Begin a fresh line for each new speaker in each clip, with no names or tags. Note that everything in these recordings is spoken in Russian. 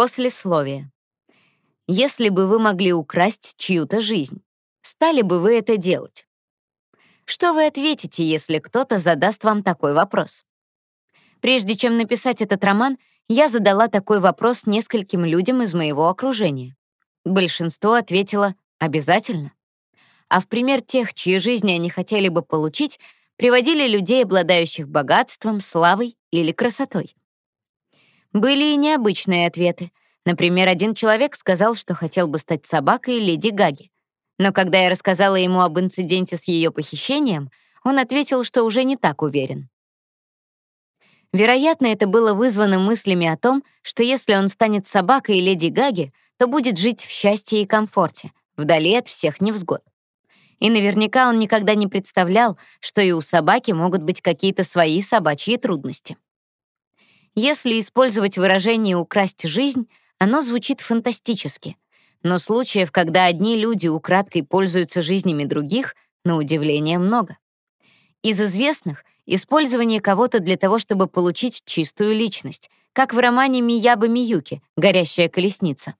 Послесловие. Если бы вы могли украсть чью-то жизнь, стали бы вы это делать? Что вы ответите, если кто-то задаст вам такой вопрос? Прежде чем написать этот роман, я задала такой вопрос нескольким людям из моего окружения. Большинство ответило «обязательно». А в пример тех, чьи жизни они хотели бы получить, приводили людей, обладающих богатством, славой или красотой. Были и необычные ответы. Например, один человек сказал, что хотел бы стать собакой Леди Гаги. Но когда я рассказала ему об инциденте с ее похищением, он ответил, что уже не так уверен. Вероятно, это было вызвано мыслями о том, что если он станет собакой Леди Гаги, то будет жить в счастье и комфорте, вдали от всех невзгод. И наверняка он никогда не представлял, что и у собаки могут быть какие-то свои собачьи трудности. Если использовать выражение «украсть жизнь», оно звучит фантастически. Но случаев, когда одни люди украдкой пользуются жизнями других, на удивление много. Из известных — использование кого-то для того, чтобы получить чистую личность, как в романе Мияба Миюки «Горящая колесница».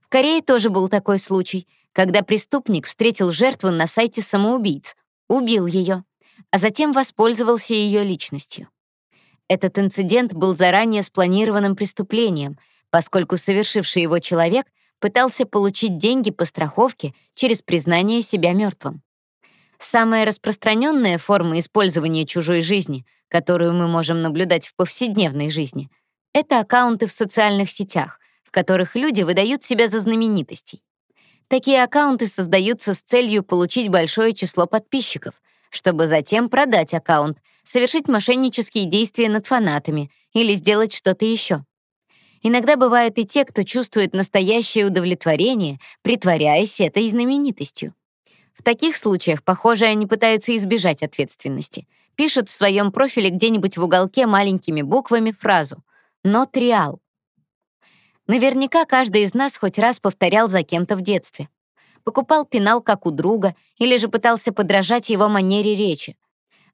В Корее тоже был такой случай, когда преступник встретил жертву на сайте самоубийц, убил ее, а затем воспользовался ее личностью. Этот инцидент был заранее спланированным преступлением, поскольку совершивший его человек пытался получить деньги по страховке через признание себя мертвым. Самая распространенная форма использования чужой жизни, которую мы можем наблюдать в повседневной жизни, это аккаунты в социальных сетях, в которых люди выдают себя за знаменитостей. Такие аккаунты создаются с целью получить большое число подписчиков, чтобы затем продать аккаунт, совершить мошеннические действия над фанатами или сделать что-то еще. Иногда бывают и те, кто чувствует настоящее удовлетворение, притворяясь этой знаменитостью. В таких случаях, похоже, они пытаются избежать ответственности. Пишут в своем профиле где-нибудь в уголке маленькими буквами фразу «not real». Наверняка каждый из нас хоть раз повторял за кем-то в детстве покупал пенал как у друга или же пытался подражать его манере речи.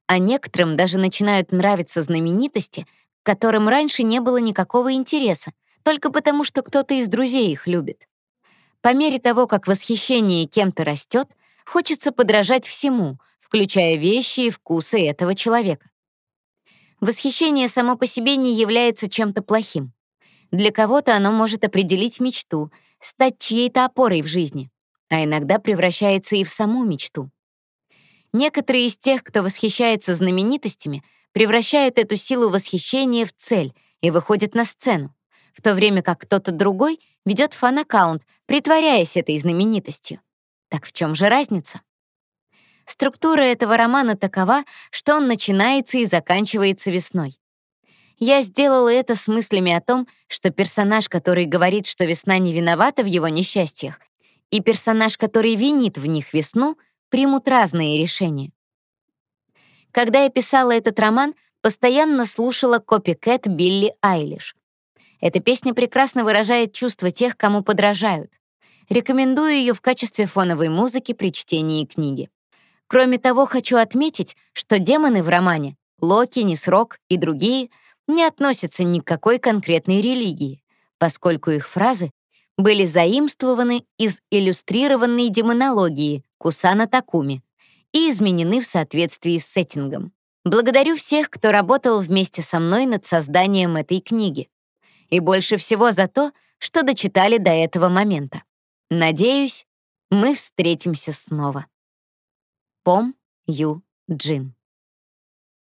А некоторым даже начинают нравиться знаменитости, к которым раньше не было никакого интереса, только потому что кто-то из друзей их любит. По мере того, как восхищение кем-то растет, хочется подражать всему, включая вещи и вкусы этого человека. Восхищение само по себе не является чем-то плохим. Для кого-то оно может определить мечту, стать чьей-то опорой в жизни а иногда превращается и в саму мечту. Некоторые из тех, кто восхищается знаменитостями, превращают эту силу восхищения в цель и выходят на сцену, в то время как кто-то другой ведет фан-аккаунт, притворяясь этой знаменитостью. Так в чем же разница? Структура этого романа такова, что он начинается и заканчивается весной. Я сделала это с мыслями о том, что персонаж, который говорит, что весна не виновата в его несчастьях, и персонаж, который винит в них весну, примут разные решения. Когда я писала этот роман, постоянно слушала копикэт Билли Айлиш. Эта песня прекрасно выражает чувства тех, кому подражают. Рекомендую ее в качестве фоновой музыки при чтении книги. Кроме того, хочу отметить, что демоны в романе — Локи, Несрок и другие — не относятся ни к какой конкретной религии, поскольку их фразы были заимствованы из иллюстрированной демонологии Кусана Такуми и изменены в соответствии с сеттингом. Благодарю всех, кто работал вместе со мной над созданием этой книги. И больше всего за то, что дочитали до этого момента. Надеюсь, мы встретимся снова. Пом Ю Джин